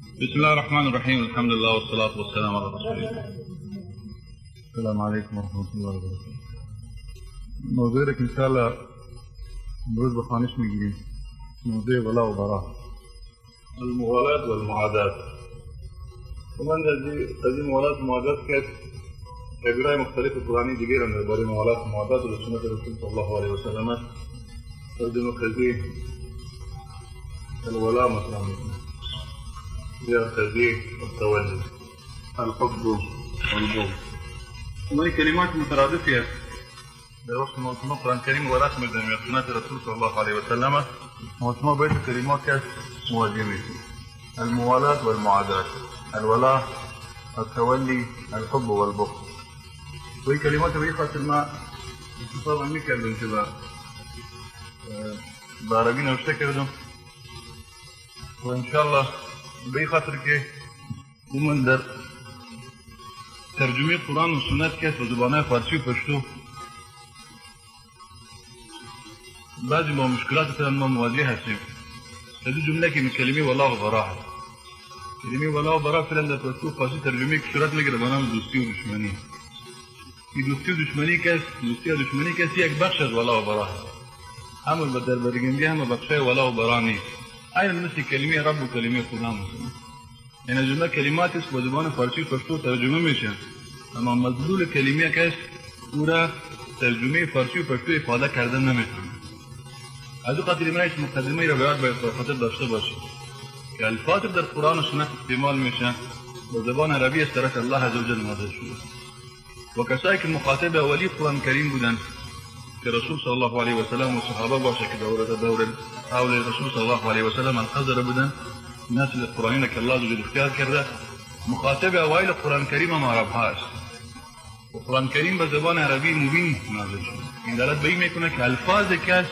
بسم الله الرحمن الرحيم. الحمد لله والصلاة والسلام على رسول الله. السلام عليكم ورحمة الله وبركاته. موضوعك إن شاء الله امروز بخانش میگیریم. موضوع ولا و برا الموالاة والمعاداة ومن الذي هذه الموالاة والمعاداة كانت عبارة مختلفة قرآنية كبيرة من عبارة الموالاة والمعاداة والسنة الرسول صلى الله عليه وسلم تقدم كذي الولاء مثلا الخزي والتولي الحب والبغض. وهي كلمات مترادفة موسمى القرآن الكريم ورسم من سنة الرسول صلى الله عليه وسلم. موسمى بيت كلمات مواجهة الموالاة والمعاداة. الولاء التولي الحب والبغض. وهي كلمات بيخة الماء اتصال عمي كردن كذا بعربي نوشته کردم و به خاطر که من در ترجمه قرآن و سنت که به زبانه فارسی و پشتو بعضی با مشکلات فعلا ما مواجه هستیم. در جمله که کلمه ولا و برا هست کلمه ولا و برا فعلا در پشتو فارسی ترجمه که صورت میگیره به نام دوستی و دشمنی. این دوستی و دشمنی کس دوستی و دشمنی کسی یک بخش از ولا و برا هست همه در برگرنده همه بخش ولا و نیست. این مثل کلمه رب و کلمه خدا مثلا يعني جمله کلمات اسم و زبان فارسي پشتو ترجمه میشن اما مدلول کلمه کس پورا ترجمه فارسی و پشتو افاده کردن نمی‌تونه از او خاطر من مقدمه را باید باید خاطر داشته باشید که الفاظ در قرآن و سنت استعمال میشن به زبان عربی از طرف الله عزوجل نازل شده و کسایی که مخاطب اولی قرآن کریم بودن رسول صلی الله علیه و سلم و صحابه باشه که دور حول رسول صلی الله علیه و سلم الحضر بودن نسل القرآنین که الله عزوجل اختیار کرده مخاطب اوایل قرآن کریم هم عرب هاست و قرآن کریم به زبان عربی مبین نازل شده. این دلالت به این میکنه که الفاظ که است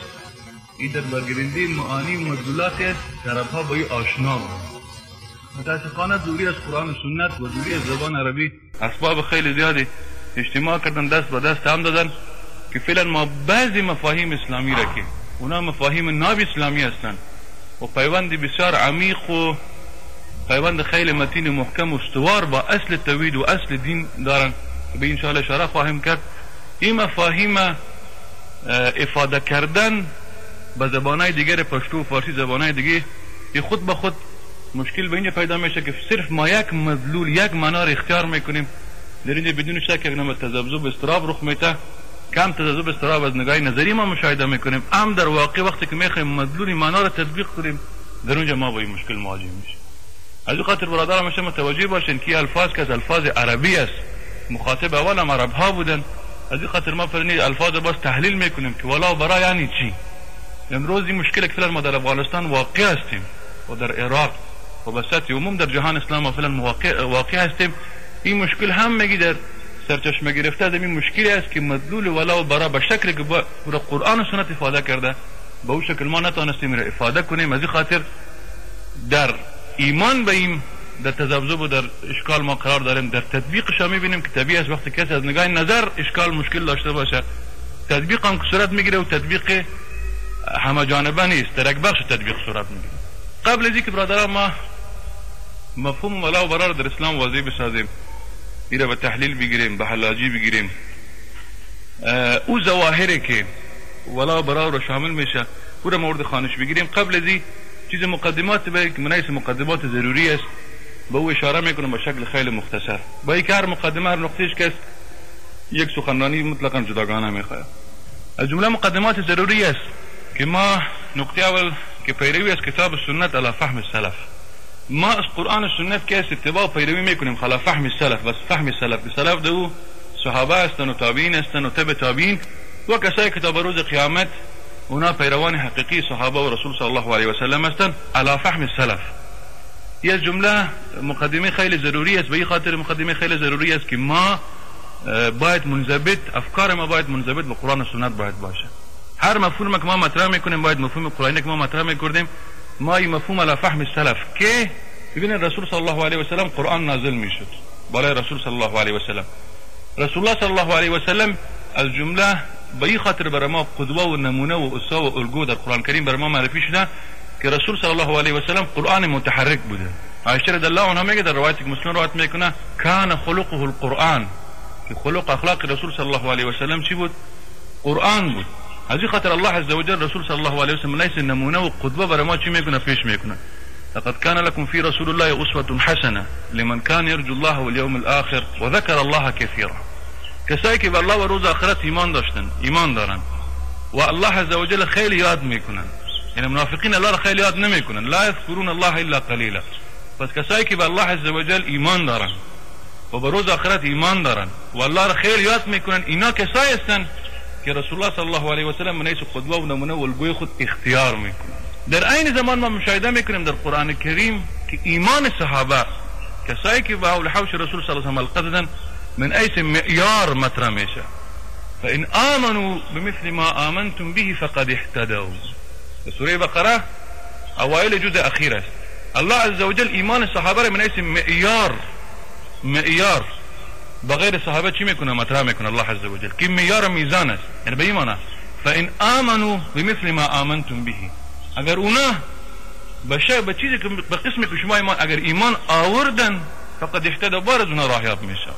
این در برگرنده معانی و مدلولات است که عرب ها با این آشنا متاسفانه دوری از قرآن و سنت و دوری از زبان عربی اسباب خیلی زیادی اجتماع کردن دست به دست هم دادن. که فعلا ما بعضی مفاهیم اسلامی را که اونا مفاهیم ناب اسلامی هستند و پیوند بسیار عمیق و پیوند خیلی متین و محکم و استوار با اصل توحید و اصل دین دارن۔ که به انشاءالله اشاره خواهیم کرد۔ این مفاهیم افاده کردن به زبانهای دیگر پشتو و فارسی زبانهای دیگه خود به خود مشکل به اینجا پیدا میشه که صرف ما یک مدلول یک معنا را اختیار میکنیم. در اینجا بدون شک یک نوع تذبذب اضطراب رخ میته که تذبذب اضطراب از نگاه نظری ما مشاهده می‌کنیم. اما در واقع وقتی که می‌خوایم مدلول معنا را تطبیق کنیم در اونجا ما با این مشکل مواجه میشه از این خاطر برادر همیشه متوجه باشین که الفاظ که از الفاظ عربی است مخاطب اول هم عرب ها بودن. از این خاطر ما فرنی الفاظ باز تحلیل می‌کنیم که ولا و برا یعنی چی؟ امروز این مشکل که ما در افغانستان واقع هستیم و در عراق و به عموم در جهان اسلام فعلا واقع, واقع هستیم. این مشکل هم میگی در سرچشمه گرفته از این مشکلی است که مدلول ولا و برا به شکل که پوره قرآن و سنت افاده کرده. به اون شکل ما نتانستیم را افاده کنیم. از این خاطر در ایمان به این در تذبذب و در اشکال ما قرار داریم. در تطبیقش هم میبینیم که طبیعی است. وقتی کسی از نگاه نظر اشکال مشکل داشته باشه تطبیق هم که صورت میگیره و تطبیق همه جانبه نیست. در یک بخش تطبیق صورت میگیره. قبل از اینکه برادران ما مفهوم ولا و برا در اسلام واضح بسازیم این به تحلیل بگیریم به حلاجی بگیریم او ظواهره که ولا و برا رو شامل میشه او را مورد خوانش بگیریم قبل از این چیز مقدمات به که من حیث مقدمات ضروری است به او اشاره میکنم به شکل خیلی مختصر با اینکه هر مقدمه هر نقطهش که یک سخنرانی مطلقا جداگانه میخواد از جمله مقدمات ضروری است که ما نقطه اول که پیروی از کتاب سنت علی فهم السلف ما قرآن و سنت است اتباع و پیروی میکنیم علی فهم السلف بس فهم سلف سلف دو صحابة هستن و تابعین هستن و تبع تابعین و کسایی که تا به روز قیامت اونا پیروان حقیقی صحابة و رسول صلی الله علیه و سلم هستن علی فهم السلف. یه جمله مقدمه خیلی ضروری است به این خاطر مقدمه خیلی ضروری است که ما باید منضبط افکار ما باید منضبط به قرآن و سنت باید باشه. هر مفهوم که ما مطرح میکنیم باید مفهوم قرآنی که ما مطرح میکردیم ما این مفهوم علی فهم السلف. که ببینید رسول صلی الله علیه و سلم قرآن نازل میشد بالای رسول صلی الله علیه و سلم رسول الله صلی الله علیه و سلم از جمله به این خاطر برای ما قدوه و نمونه و اسوه و الگو در قرآن کریم برای ما معرفی شده که رسول صلی الله علیه و سلم قرآن متحرک بوده. عایشه رضی الله عنها میگه در روایت مسلم روایت میکنه کان خلقه القرآن. خلق أخلاق رسول صلی الله علیه و سلم چی بود؟ قرآن بود. از خاطر الله عز وجل رسول صلی الله علیه و سلم من حیث نمونه و قدوه برای ما چی میکنه پیش میکنه. لقد كان لكم في رسول الله أسوة حسنة لمن كان يرجو الله واليوم الآخر وذكر الله كثيرا کسایی که به الله و روز آخرت ایمان داشتن ایمان دارن و الله عز وجل خیلی یاد میکنن. یعنی منافقین الله را خیلی یاد نمیکنن. لا یذکرون الله الا قلیلا. پس کسایی که به الله عز وجل ایمان دارن و به روز آخرت ایمان دارن و الله را خیلی یاد میکنن اینا کسایی هستن که رسول الله صلی الله علیه و سلم منیس قدوه و نمونه و الگوی خود اختیار میکنن در عین زمان ما مشاهده میکنیم در قرآن کریم که ایمان صحابه کسایی که به حول و حوش رسول صلی الله علیه و سلم من حیث معیار مطرح میشه. فإن آمنوا بمثل ما آمنتم به فقد اهتدوا. سوره بقره اوائل جزء اخیر است. الله عز وجل ایمان صحابه من حیث معیار معیار بغیر صحابه چی می‌کنه؟ مطرح می‌کنه الله عز وجل. که معیار میزان است یعنی به ایمان فإن آمنوا بمثل ما آمنتم به. اگر اونا به به چیزی که به قسمی که شما ایمان اگر ایمان آوردن فقد اهتدوا بار از اونا راهیاب میشن.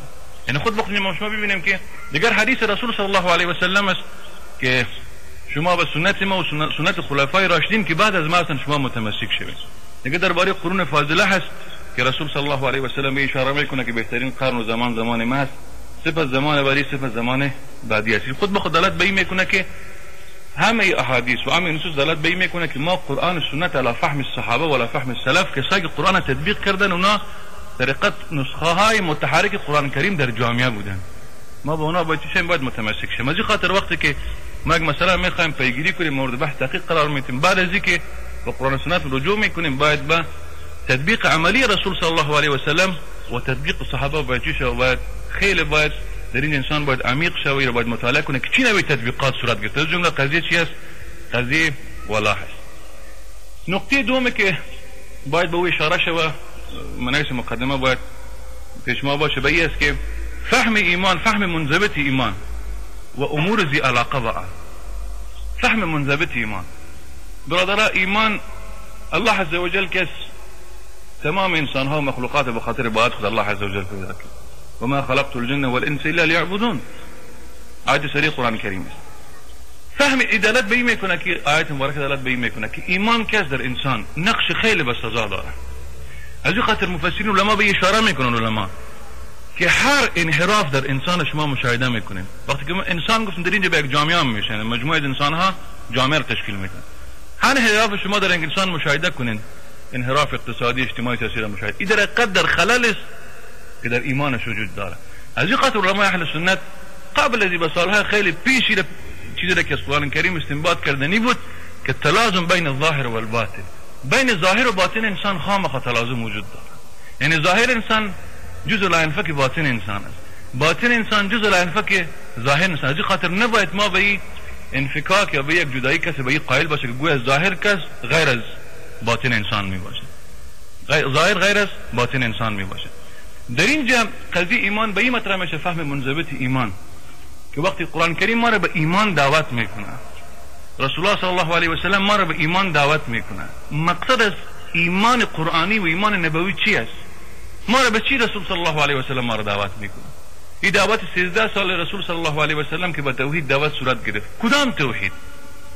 یعنی خود بخونیم ما شما ببینیم که دیگر حدیث رسول صلی الله علیه و سلم است که شما به سنت ما و سنت خلفای راشدین که بعد از ما شما متمسک شوید. دیگه درباره قرون فاضله هست. که رسول صلی الله علیه و سلم به اشاره می‌کنه که بهترین قرن و زمان زمان ما است. صفت زمان بعدی صفت زمان بعدی است. خود به خود دلالت به می‌کنه که همه احادیث و همه نصوص دلالت به می‌کنه که ما قرآن و سنت على فهم الصحابة وعلى فهم السلف کسایی که قرآن تطبیق کردن اونا طریقت نسخه های متحرک قرآن کریم در جامعه بودن ما به اونا باید چه باید متمسک شیم. از خاطر وقتی که ما یک مسئله می‌خوایم پیگیری کنیم مورد بحث تحقیق قرار میتیم بعد از اینکه به قرآن سنت رجوع می‌کنیم باید به تطبیق عملی رسول صلی الله علیه و سلم و تطبیق صحابه باید چی باید خیلی باید در این انسان باید عمیق شوی و باید مطالعه کنه که چی نوی تطبیقات صورت گرفته از جمله قضیه چی است؟ قضیه ولا هست نقطه دومه که باید به او اشاره شوه منحیث مقدمه باید پیش ما باشه. به است که فهم ایمان فهم منضبط ایمان و امور ذی علاقه با فهم منضبط ایمان. برادر ایمان الله عز وجل کس تمام انسان ها و مخلوقات به خاطر باید خود الله عز وجل پیدا کرد وما خلقت الجن والإنس إلا ليعبدون آیت صریح قرآن است فهم دلالت به میکنه که آیت مبارک دلالت به میکنه که ایمان کس در انسان. نقش خیلی بسزا داره. از این خاطر مفسرین علما به اشاره میکنن علما که هر انحراف در انسان شما مشاهده میکنین وقتی که انسان گفتیم در اینجا به یک جامعه میشن. مجموعه انسان ها جامعه تشکیل میکنن. هر انحراف شما در انسان مشاهده کنین انحراف اقتصادی اجتماعی تاثیر مشاهده این در قدر خلل است که در ایمانش وجود داره. از این خاطر علمای اهل سنت قبل از به سالها خیلی پیشی چیزی که از قرآن کریم استنباط کردنی بود که تلازم بين الظاهر والباطن. بین ظاهر و باطن انسان خامخا تلازم وجود داره. یعنی ظاهر انسان جزء لا ينفك باطن انسان است. باطن انسان جزء لا ينفك ظاهر انسان از خاطر نباید ما به انفکاک یا به یک جدایی کسی به قائل باشه که گویا ظاهر کس غیر از باطن انسان می باشه. ظاهر غیر از باطن انسان می باشه. در اینجا قضیه ایمان به این مطرح میشه فهم منضبط ایمان. که وقتی قرآن کریم ما را به ایمان دعوت می‌کنه رسول الله صلی الله علیه و سلم ما را به ایمان دعوت می‌کنه. مقصد از ایمان قرآنی و ایمان نبوی چی است؟ ما را به چی رسول صلی الله علیه و سلم ما را دعوت می‌کنه؟ این دعوت 13 سال رسول صلی الله علیه و سلم که به توحید دعوت صورت گرفت. کدام توحید؟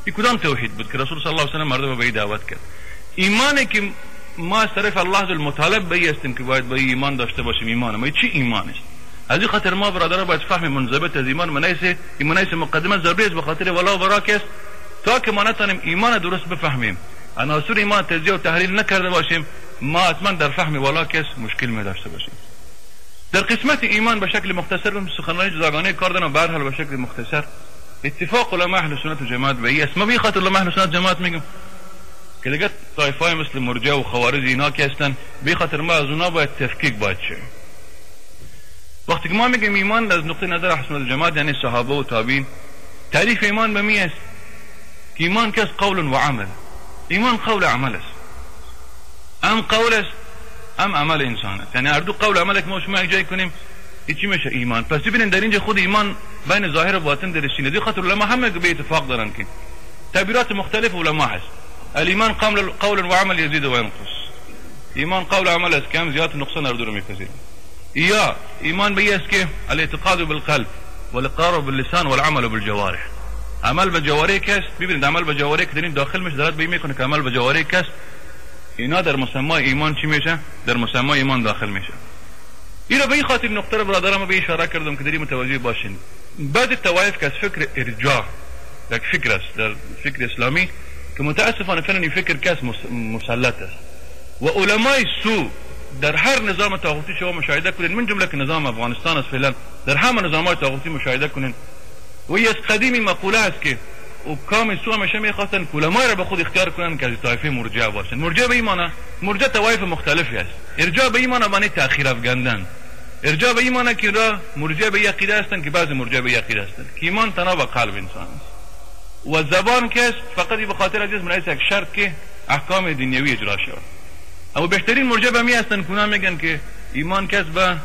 این کدام توحید بود که رسول صلی الله علیه و سلم مردم به دعوت کرد؟ ایمانی که ما از طرف الله مطالب به هستیم که باید به ایمان داشته باشیم. ایمان ما چی ایمان است از این خاطر ما برادر باید فهم منضبط از ایمان منحیث منحیث مقدمه ضروری است به خاطر ولا و است تا که ما نتانیم ایمان درست بفهمیم. عناصر ایمان تجزیه و تحلیل نکرده باشیم ما حتما در فهم ولا کس مشکل می داشته باشیم. در قسمت ایمان به شکل مختصر سخنرانی جداگانه کار دارم به حال به شکل مختصر. اتفاق علماء اهل سنت و جماعت به است. ما به خاطر علماء اهل سنت جماعت میگم که دیگه طایفه مثل مرجئه و خوارج اینا که هستن به خاطر ما از اونا باید تفکیک باید شه وقتی که ما میگیم ایمان از نقطه نظر اهل سنت جماعت یعنی صحابه و تابعین تعریف ایمان به می است؟ که ایمان کس قول و عمل. ایمان قول عمل است. هم قول است هم عمل انسان است. یعنی هردو قول عمل که ما شما جای کنیم چی میشه ایمان. پس ببینید در اینجا خود ایمان بین ظاهر و باطن در دی خاطر علما همه به اتفاق دارن که تعبیرات مختلف علما هست. الإيمان قول قول وعمل يزيد وينقص ایمان قول و عمل است که هم زیادت نقصان هر دو رو میپذیره یا ایمان به این است که الاعتقاد بالقلب والإقرار باللسان والعمل بالجوارح. عمل جوارح کس ببینید عمل در این داخل به این میکنه که عمل به جوارح کس اینا در مسمای ایمان چی میشه در مسمای ایمان داخل رو به این خاطر نقطه رو برادرم به اشاره در این متوجه بعد که از فکر ارجاء. یک فکر است در فکر که متاسفانه فعلا این فکر کس مسلط است و علمای سو در هر نظام طاغوتی شما مشاهده کنید. من جمله که نظام افغانستان است فعلا در همه نظام های طاغوتی مشاهده کنید و از قدیمی مقوله است که حکام سو همیشه میخواستن علمای را به خود اختیار کنن که از طایفه مرجئه باشن. مرجئه به ایمانه مرجئه طوایف مختلفی است. ارجاء به ایمانه معنی تاخیر افگندن. ارجاء به ایمانه که را مرجئه به عقیده هستند که بعضی مرجئه به عقیده هستند که ایمان تنها به قلب انسان است و زبان که فقط به خاطر از من یک شرط که احکام دنیوی اجرا شود اما بهترین مرجع به می هستند که میگن که ایمان کس به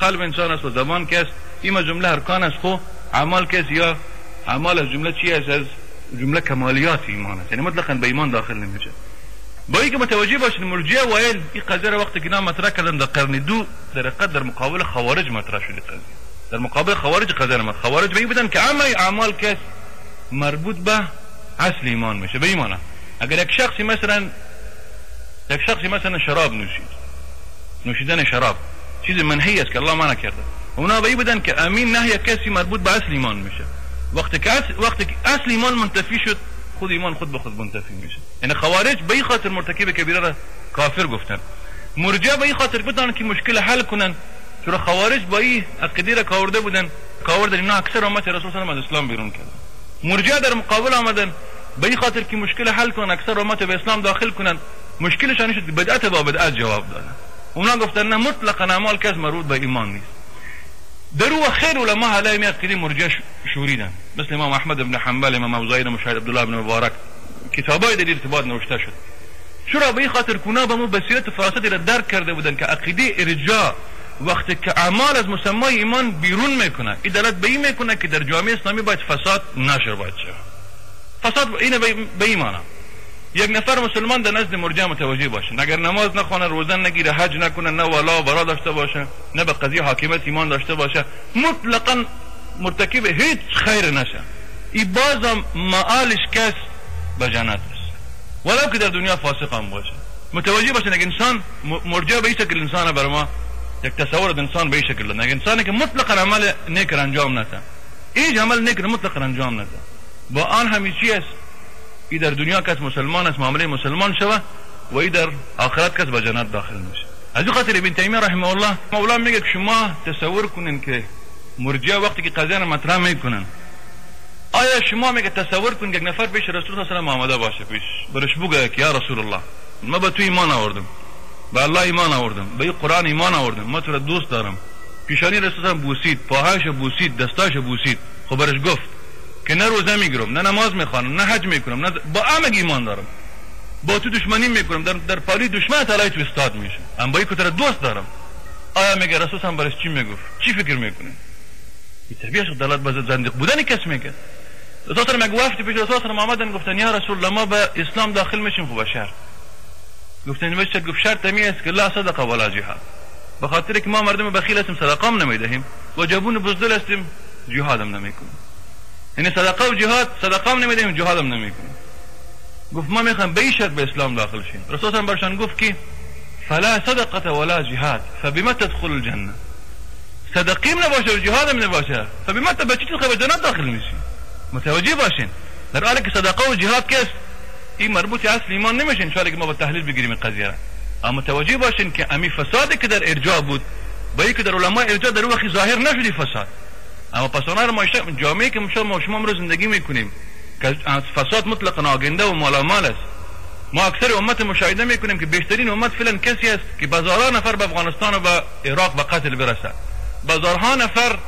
قلب انسان است و زبان کس. این جمله ارکان است خو اعمال کس یا اعمال از جمله چی است؟ از جمله کمالیات ایمان است. یعنی مطلقا به ایمان داخل نمیشه. با اینکه متوجه باشید مرجئه اوایل این قضیه وقتی که نام مطرح کردن در قرن دو در در مقابل خوارج مطرح شده قضیه. در مقابل خوارج قضیه ما خوارج به این بودن که همه اعمال کس مربوط به اصل ایمان میشه به ایمان اگر یک شخصی مثلا یک شخصی مثلا شراب نوشید نوشیدن شراب چیز منهی است که الله منع کرده. اونا به این بودن که امین نهی کسی مربوط به اصل ایمان میشه. وقتی که اصل, وقتی اصل ایمان منتفی شد خود ایمان خود به خود منتفی میشه. یعنی خوارج به این خاطر مرتکب کبیره را کافر گفتن. مرجئه به این خاطر بودن که مشکل حل کنن. چرا خوارج با این عقیده را کاورده بودن؟ کاورده اینا اکثر امت رسول الله از اسلام بیرون کردن. مرجئه در مقابل آمدن. به این خاطر که مشکل حل کنن اکثر امت به اسلام داخل کنن. مشکلشان شد بدعت با بدعت جواب دادن. اونا گفتن نه مطلقا اعمال کس مربوط به ایمان نیست. در و خیر علما حالا میاد که مرجئه شوریدن. مثل امام احمد بن حنبل امام ابو مشاهد عبدالله بن مبارک. کتابای در ارتباط نوشته شد. چرا؟ به این خاطر کونا به مو بصیرت فاسدی را درک کرده بودن که عقیده ارجاء وقتی که اعمال از مسمای ایمان بیرون می‌کنه این دلت به این می‌کنه که در جامعه اسلامی باید فساد نشر باید شد فساد اینه به ایمانه یک نفر مسلمان در نزد مرجئه متوجه باشه. اگر نماز نخونه روزن نگیره حج نکنه نه ولا برا داشته باشه نه به قضیه حاکمیت ایمان داشته باشه مطلقا مرتکب هیچ خیر نشه. این بازم معالش کس به جنت است ولو که در دنیا فاسق هم باشه. متوجه باشه اگر انسان مرجئه به این شکل انسان بر ما یک تصور انسان به این شکل نه انسانی که مطلقا عمل نیک انجام نده. هیچ عمل نیک مطلقا انجام نده. با آن همیچی است. ای در دنیا کس مسلمان است معامله مسلمان شوه و ای در آخرت کس به جنت داخل میشه. از این خاطر ابن تیمیه رحمه الله مولا میگه که شما تصور کنین که مرجئه وقتی که قضیه مطرح می‌کنن آیا شما میگه تصور کن یک نفر پیش رسول الله صلی الله آمده باشه پیش؟ برش بگه که یا رسول الله ما به تو ایمان آوردم. به الله ایمان آوردم به قرآن ایمان آوردم ما تو را دوست دارم پیشانی رسول الله بوسید پاهاش بوسید دستاش بوسید خب برش گفت که نه روزه می‌گیرم نه نماز می‌خوانم نه حج می‌کنم نه با همه ایمان دارم با تو دشمنی می‌کنم در در پالی دشمن تعالی تو استاد میشه ام با تو تر دوست دارم آیا میگه رسول برش چی می‌گفت چی فکر می‌کنه طبیعش دلالت به زندیق بودن کس میگه الله میگه وقتی پیش رسول آمدن گفتن یا رسول الله ما به اسلام داخل میشیم خب شرط گفتن وش گفت شرط می است که لا صدقه ولا جهاد. به خاطر که ما مردم بخیل هستیم صدقة هم نمیدهیم و جبون بزدل هستیم جهاد هم نمیکنیم یعنی صدقة و جهاد صدقة هم نمیدیم جهاد هم نمیکنیم گفت ما میخوام به شرط به اسلام داخل شیم. رسول هم برشان گفت که فلا صدقة ولا جهاد فبما تدخل الجنة؟ صدقیم نباشه و جهاد هم نباشه. فبما چی به جنت داخل میشی متوجه باشین. در حالی که صدقة و جهاد کس این مربوط اصل ایمان نمیشه ان که ما با تحلیل بگیریم قضیه را. اما متوجه باشین که امی فسادی که در ارجاع بود با که در علماء ارجاع در وقتی ظاهر نشدی فساد. اما پسانه ما جامعه که ما شما رو زندگی می‌کنیم که فساد مطلق ناگنده و مالامال است. ما اکثر امت مشاهده می‌کنیم که بهترین امت فعلا کسی است که بازارها نفر به افغانستان و به عراق به قتل برسد. بازارها نفر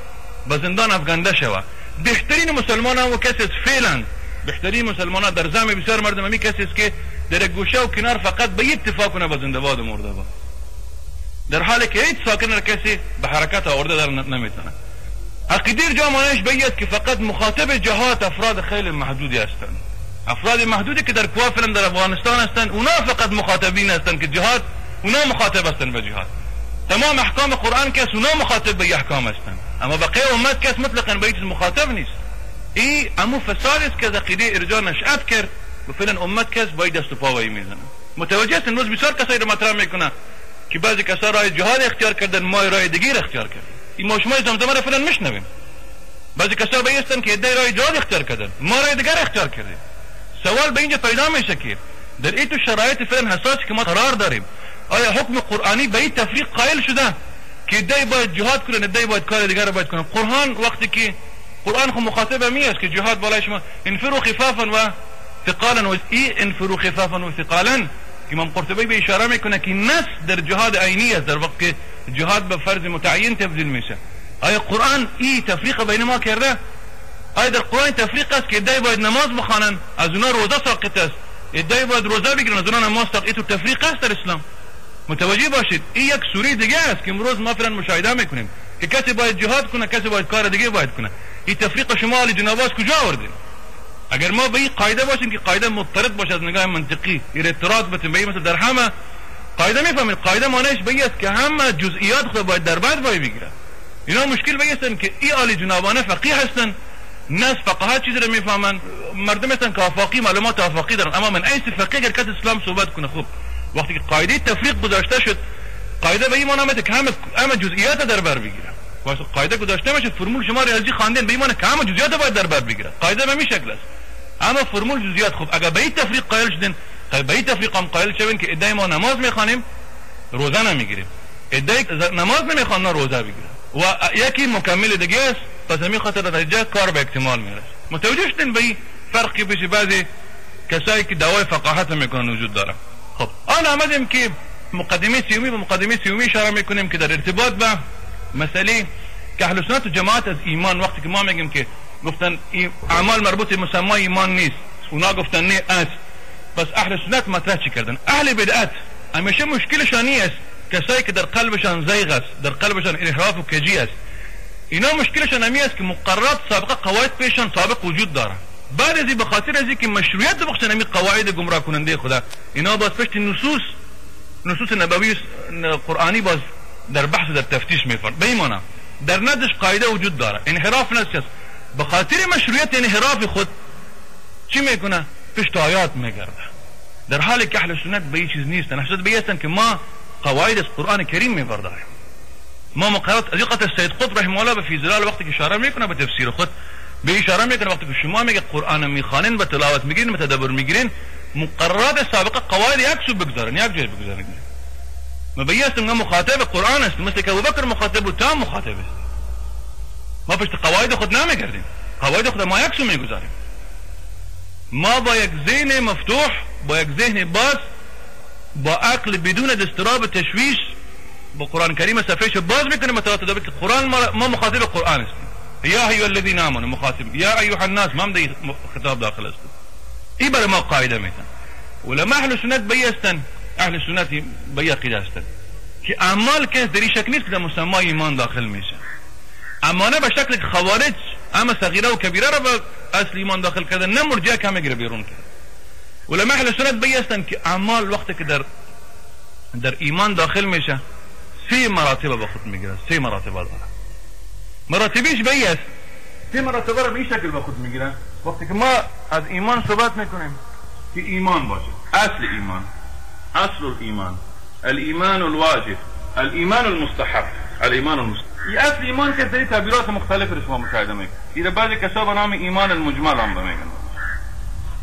به زندان افغانده شود بهترین مسلمان و کسی است فعلا بهترین مسلمان در زم بسیار مردم همی کسی است که در گوشه و کنار فقط به اتفاق کنه به زنده باد مرده با. در حالی که هیچ ساکن کسی به حرکت آورده در نمی‌تونه. عقیده جامعهش بیاد که فقط مخاطب جهات افراد خیلی محدودی هستند. افراد محدودی که در کوافلن در افغانستان هستند اونا فقط مخاطبین هستند که جهاد اونا مخاطب هستن به جهاد. تمام احکام قرآن کس اونا مخاطب به احکام هستن اما بقیه امت کس مطلقا به مخاطب نیست. ای امو فساد است که از عقیده ارجاء نشأت کرد. و فعلا امت کس باید دست و پاوی می‌زنه. متوجه است امروز بسیار کسایی رو مطرح می‌کنه که بعضی کسا راه جهاد اختیار کردن ما راه دیگه اختیار کردن این ما شما زمزمه رو فعلا میشنویم. بعضی کسا بیستن که ادعای راه جهاد اختیار کردن. ما راه دیگر اختیار کردیم. سوال به اینجا پیدا میشه که در این تو شرایط فعلا حساس که ما قرار داریم آیا حکم قرآنی به این تفریق قائل شده؟ که ادعای باید جهاد کنن ادعای باید کار دیگر باید کنن قرآن وقتی که قرآن خو مخاطب می است که جهاد بالای شما انفروا خفافا و ثقالا و ای انفروا خفافا و ثقالا. إمام قرطبی به اشاره میکنه که نص در جهاد عینی است در وقت جهاد به فرض متعین تبدیل میشه آیا قرآن ای تفریق بین ما کرده آیا در قرآن تفریق است که ادعای باید نماز بخوانند از اونا روزه ساقط است. ادعای باید روزه بگیرن از اونا نماز ساقط و تفریق است در اسلام. متوجه باشید این یک سوری دیگه است که امروز ما فعلا مشاهده میکنیم. که کسی باید جهاد کنه کسی باید کار دیگه باید کنه. این تفریق شما عالی جنابا از کجا آوردین اگر ما به این قاعدة باشیم که قاعدة مطرد باشه از نگاه منطقی این اعتراض بتیم به مثل در همه قاعدة میفهمید قاعدة مانعش به است که همه جزئیات خود باید در بعد باید بگیره. اینا مشکل به هستن که این عالی جنابانه فقیه هستن. ناس فقها چیزی رو میفهمن. مردم هستن که آفاقی معلومات آفاقی دارن. اما من ایس فقیه اگر کس اسلام صحبت کنه خوب وقتی که قاعدة تفریق گذاشته شد قاعدة به این معنی که همه همه جزئیات در بر بگیره. قاعده گذاشته میشه فرمول شما ریاضی خواندین به ایمان که همه جزئیات باید در بر بگیره قاعده به این شکل است اما فرمول جزئیات خوب اگر به این تفریق قائل شدین به این تفریق هم قائل شوین که ادعای ما نماز می‌خوانیم روزه نمی‌گیریم ادعای نماز نمی‌خوان روزه بگیره و یکی مکمل دیگه است پس همین خاطر نتیجه کار به اکتمال می‌رسه متوجه شدین به این فرقی بشه بعضی کسایی که دعوای فقاهت می‌کنن وجود داره خب آن آمدیم که مقدمه سیومی و مقدمه سیومی اشاره می‌کنیم که در ارتباط به مسئله که اهل سنت و جماعت از ایمان وقتی که ما میگیم که گفتن اعمال مربوط به مسمى ایمان نیست اونا گفتن نه است پس اهل سنت مطرح چی کردن؟ اهل بدعت. همیشه مشکلشان است. کسایی که در قلبشان زیغ است در قلبشان انحراف و کجی است. اینا مشکلشان همی است که مقررات سابقه قواعد پیشان سابق وجود داره بعد از به خاطر از که مشروعیت بخشن همی قواعد گمراه کننده خدا اینا باز پشت نصوص نصوص نبوی قرآنی باز در بحث در تفتیش میفرد به این در ندش قاعده وجود داره. انحراف نست به خاطر مشروعیت انحراف خود چی می‌کنه؟ پشت آیات میگرده. در حالی که اهل سنت به چیز نیستن. احساس بیستن که ما قواعد از قرآن کریم میبرداریم. ما مقررات از سید قطب رحمه الله به فی ظلال وقتی که اشاره می‌کنه به تفسیر خود به اشاره می‌کنه وقتی که شما میگه قرآن می‌خوانین و تلاوت می‌گیرین و تدبر می‌گیرین مقررات سابقه قواعد یک سو بگذارن یک جای بگذارن. ما بیستم که مخاطب قرآن است. مثل که ابوبکر مخاطب و مخاطب ما پشت قواعد خود نمیگردیم. قواعد خود ما یک سو میگذاریم. ما با یک ذهن مفتوح با یک ذهن باز با بدون دستراب تشویش با قرآن کریم صفحه باز میکنیم متوسط که قرآن ما مخاطب قرآن هستیم یا ایها الذین آمنوا مخاطب یا ایها الناس ما هم خطاب داخل است ای برای ما قاعدة میتن ولما أهل سنت بیستن. اهل سنت به عقیده هستن. که اعمال کس در شکل نیست در مسمى ایمان داخل میشه. اما نه به شکل خوارج اما صغیره و کبیره را به اصل ایمان داخل کردن نه مرجع که می‌گیره بیرون کرد. علماء اهل سنت بیستن که اعمال وقتی که در در ایمان داخل میشه سه مراتب به خود می‌گیره سه مراتب داره مراتبیش بیست سه مراتب را به این شکل به خود می‌گیره. وقتی که ما از ایمان صحبت می‌کنیم که ایمان باشه اصل ایمان. أصل الإيمان. الإيمان الواجب الإيمان المستحب الإيمان المستحب. این أصل ایمان که سری تعبیرات مختلف شما مشاهدة میکنید این بعضی کسا ایمان المجمل هم میگن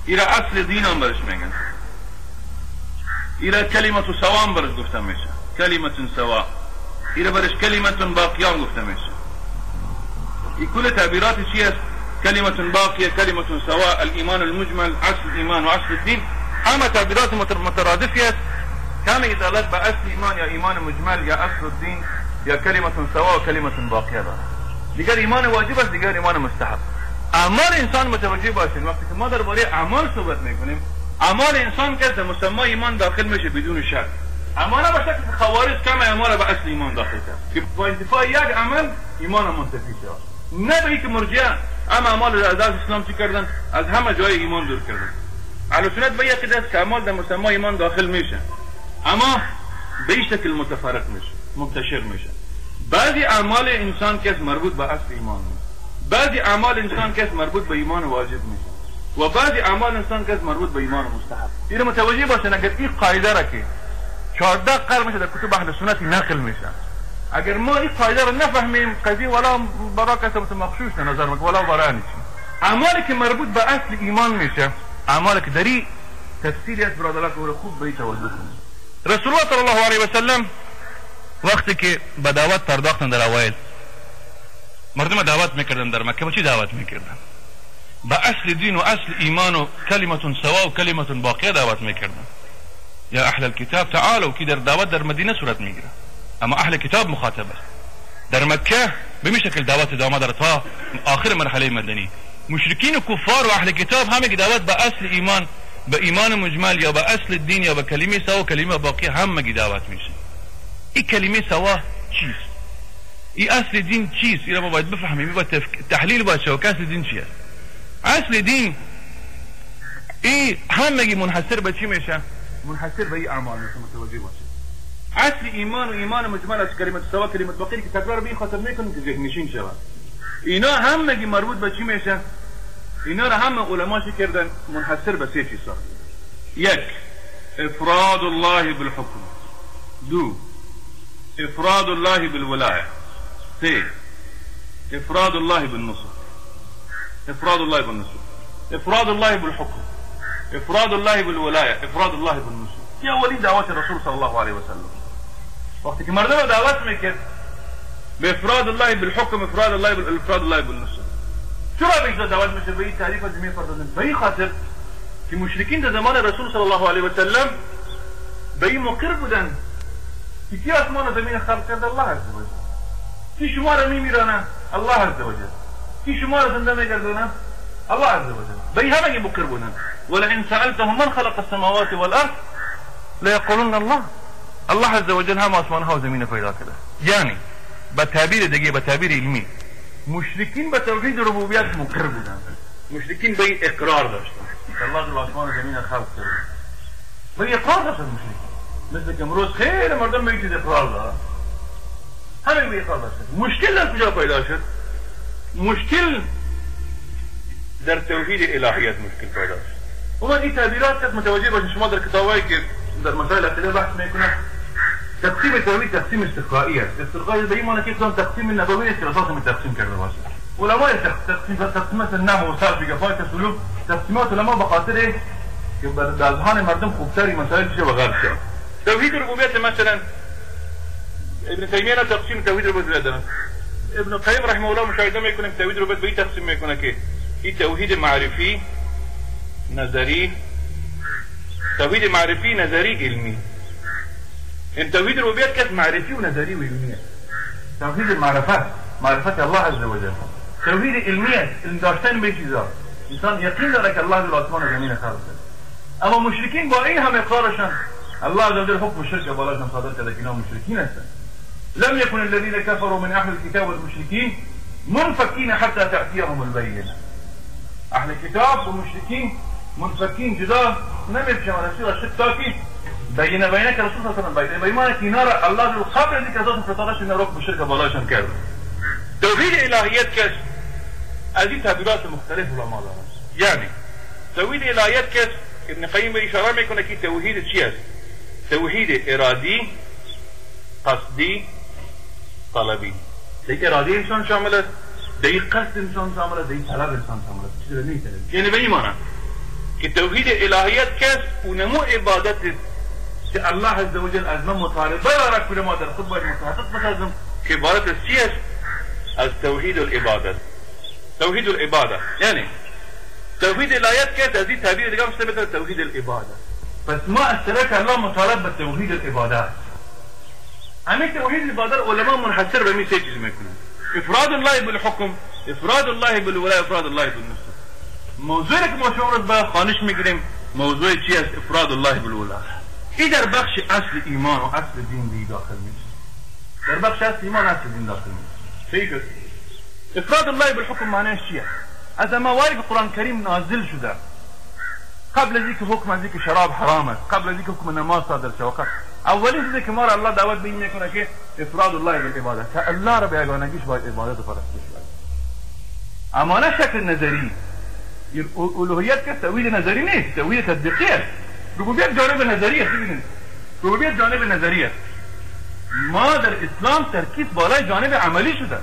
این أصل دین هم برش میگن این کلمت سوا هم برش گفته میشه. کلمت سوا این برش باقیان گفته میشه. این کل تعبیرات چی است كلمة باقية كلمة سواء الإيمان المجمل أصل الإيمان وأصل الدين. أما تعبيرات مترادفة كان إدالات بأصل إيمان يا إيمان مجمل يا أصل الدين يا كلمة سواء وكلمة باقية داره دیگر ایمان واجب است دیگر ایمان مستحب. أعمال إنسان متوجه باشین وقتی که ما درباره اعمال صحبت میکنیم اعمال انسان که در مسمى ایمان داخل میشه بدون شک. اما نه به شکل خوارج کم اعمال به اصل ایمان داخل کرد. که با انتفاع یک عمل ایمان منتفی شد. نه به اینکه مرجع اما اعمال از اسلام چی کردن؟ از همه جای ایمان دور کردن. أهل سنت به عقیده است که اعمال در مسمى ایمان داخل میشه أما به این شکل متفرق میشه منتشر میشه بعضی أعمال إنسان که مربوط به اصل ایمان میشه بعضی أعمال إنسان که مربوط به ایمان واجب میشه و بعضی أعمال إنسان که مربوط به ایمان مستحب. این متوجه باشن اگر این قاعدة را که 14 قرن میشه در کتب أهل سنت نقل میشه اگر ما این قاعدة رو نفهمیم قضیه ولا برا کسی مخشوش نظر میکنه ولا برا نیست. اعمالی که مربوط به اصل ایمان میشه اعمالی که داری تفسیری است برادران که خوب به توجه کنید رسول الله صلی الله علیه و سلم وقتی که به دعوت پرداختن در اوایل مردم دعوت میکردن در مکه با چی دعوت میکردن؟ به اصل دین و اصل ایمان و کلمت سوا و کلمت باقیه دعوت میکردن. یا أهل الكتاب تعالوا که در دعوت در مدینه صورت میگیره. اما أهل کتاب مخاطب است در مکه به شکل دعوت ادامه داره تا آخر مرحله مدنی. مشرکین و کفار و اهل کتاب همه که دعوت به اصل ایمان به ایمان مجمل یا به اصل دین یا به کلمه سوا کلمه باقی همه دعوت میشه. این کلمه سوا چیست؟ این اصل دین چیست؟ این ما باید بفهمیم. باید. تحلیل باید شو اصل دین چیه؟ اصل دین این همگی منحصر به چی میشه؟ منحصر به این اعمال میشه. متوجه باشه. اصل ایمان و ایمان مجمل از کلمه سوا کلمه باقی که تکرار به این خاطر می‌کنیم که ذهن نشین شود. اینا همگی مربوط به چی میشه؟ اینا را همه علما کردن منحصر به سه چیز یک افراد الله بالحكم دو افراد الله بالولايه سه افراد الله بالنصر افراد الله بالنصر افراد الله بالحكم افراد الله بالولايه افراد الله بالنصر يا ولي دعوات الرسول صلى الله عليه وسلم وقت دعوت میکرد به افراد الله بالحكم افراد الله بالافراد الله بالنصر چرا اینجا دعوت میشه به این تعریف از جمعه فرزندن به این خاطر که مشرکین در زمان رسول صلی الله علیه و سلم به این مقر بودن که کی آسمان و زمین خلق؟ کرده الله عز وجل. کی شما را میمیرانه الله عز وجل. کی شما را زنده میگردانه الله عز وجل. به این همه مقر بودن ولئن سألتهم من خلق السماوات والأرض ليقولون الله. الله عز وجل هم آسمان ها و زمین پیدا کرده یعنی به تعبیر دیگه به تعبیر علمی مشرکین به توحید ربوبیت مقر بودن مشرکین به این اقرار داشتن. الله جل آسمان زمین خلق کرده به اقرار داشتن مشرکین. مثل که امروز خیلی مردم به چیز اقرار دارن. همه به اقرار داشتن. مشکل در کجا پیدا شد؟ مشکل در توحید الهیت مشکل پیدا شد. اما این تعبیرات که متوجه باشید شما در کتابایی که در مسائل عقیده بحث می‌کنه تقسیم توحید تقسیم استقرایی است استقرایی به این معنی که تقسیم نبوی است که أساس تقسیم کرده باشه علماء تقسیم تقسیمات نحو و صرف گفای تسلوب تقسیمات علماء به خاطر که در اذهان مردم خوبتری مسائل شه و غرب شه توحید ربوبیت مثلا. ابن تیمیه تقسیم توحید ربوبیت دارن ابن قیم رحمه الله مشاهدة میکنه توحید ربوبیت به این تقسیم میکنه که این توحید معرفی نظری توحید معرفی نظری علمی ان توحید ربوبیت که معرفی و نظری و علمی توحید معرفت معرفت الله عز وجل. توحید علمیت علم داشتن به چیزا. انسان یقین داره الله در آسمان و زمین اما مشرکین با این هم اقرارشان الله عز وجل حکم شرک بالاشان صادر که اینا مشرکین هستن. لم يكن الذين كفروا من أهل الكتاب والمشركين منفكين حتى تأتيهم البينة أهل الكتاب والمشركين منفكين جدا نمیشه ونسير الشرك تاكي بینه بینه که رسول صلی الله علیه و آله بینه که اینا را الله در قبل از اینکه ازشون فتادش اینا حکم شرک بالاشان کرد توحید الوهیت که از این تعبیرات مختلف علما دارن یعنی توحید الوهیت که ابن قیم به اشاره میکنه که توحید چی است توحید ارادی قصدی طلبی دیگه ارادی انسان شامل است دیگه قصد انسان شامل است دیگه طلب انسان شامل است چیزی نیست یعنی به این معنی که توحید الوهیت کس اونمو عبادت که الله عز وجل از من مطالبه داره که ما در خود باید متحقق بسازم؟ که عبارت از چی است؟ از توحید العبادت. توحید العبادت. یعنی توحید الوهیت که از این تعبیر دیگه مشته بتونه توحید العبادت. پس ما طرف الله مطالب به توحید العبادت. همین توحید العبادت علما منحصر به می سه چیز میکنن. افراد الله بالحکم افراد الله بالولاء افراد الله بالنصر. موضوعی که ما شما به خانش میگیریم موضوع چی است؟ افراد الله بالولاء. این در بخش اصل ایمان و اصل دین دی داخل میشه در بخش اصل ایمان اصل دین داخل میشه صحیح افراد الله بالحکم معنیش چیه؟ از مواردی که قرآن کریم نازل شده. قبل از اینکه حکم از اینکه شراب حرام است قبل از اینکه حکم نماز صادر شود اولین چیزی که ما را الله دعوت به این میکنه که افراد الله به عبادت. که الله را به یگانگیش باید عبادت و پرستش اما نه شکل نظری. الوهیت که توحید نظری نیست. توحید تطبیقی است ربوبیت جانب نظری است ببینید. ربوبیت جانب نظری است ما در اسلام ترکیز بالای جانب عملی شده.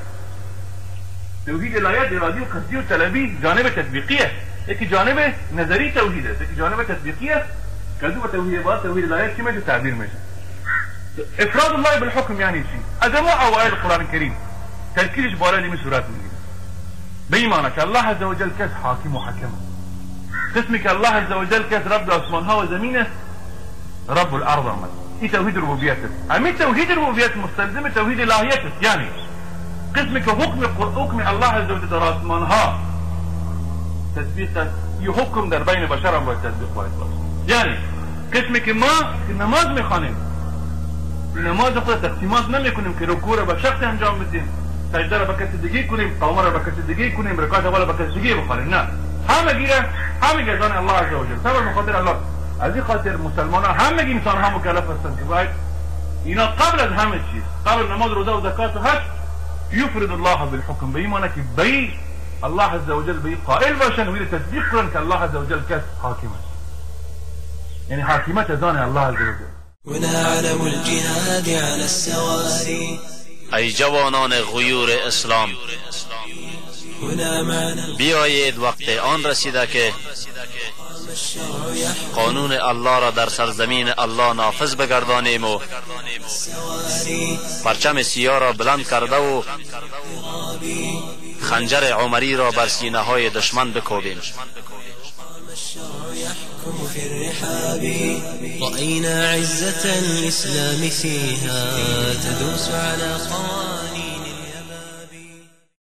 توحید الهیت ارادی و قصدی و طلبی جانب تطبیقی است یکی جانب نظری توحید است یکی جانب تطبیقی است که دو توحید با توحید الهیت چی میشه؟ تعبیر میشه. افراد الله بالحكم يعني شيء هذا مو اوائل القران الكريم تركيز بالای نمی صورت می‌گیره. به این معنی که الله عز وجل کس حاکم و حکم که الله عز وجل کس رب آسمان ها و زمین رب الأرض آمد این توحید ربوبیت است امی توحید ربوبیت مستلزم توحید الهیت است یعنی قسمی که حکم حکم الله عز وجل در آسمان ها یه حکم در بین بشر باید باشه یعنی قسمی که ما که نماز میخوانیم. نماز خود تقسیمات نمیکنیم که رکوع را به شخص انجام بدیم. سجده را به کسی دیگه کنیم قوم را به کسی دیگه کنیم رکعت اول نه. همه گیره همه گردان الله عز وجل سبب مخاطر الله. از این خاطر مسلمان ها همه انسان ها مکلف هستند که باید اینا قبل از همه چیز قبل نماز روزه و زکات و حج یفرد الله بالحکم. به ایمانه که بی الله عز وجل بی قائل باشن و تصدیق کنن که الله عز وجل کس حاکم است. یعنی حاکمت از الله عز وجل هنا علم الجهاد على السواري ای جوانان غیور اسلام بیایید وقت آن رسیده که قانون الله را در سرزمین الله نافذ بگردانیم و پرچم سیاه را بلند کرده و خنجر عمری را بر سینه های دشمن بکوبیم. يحكم رأينا عزة الإسلام فيها تدوس على قوارب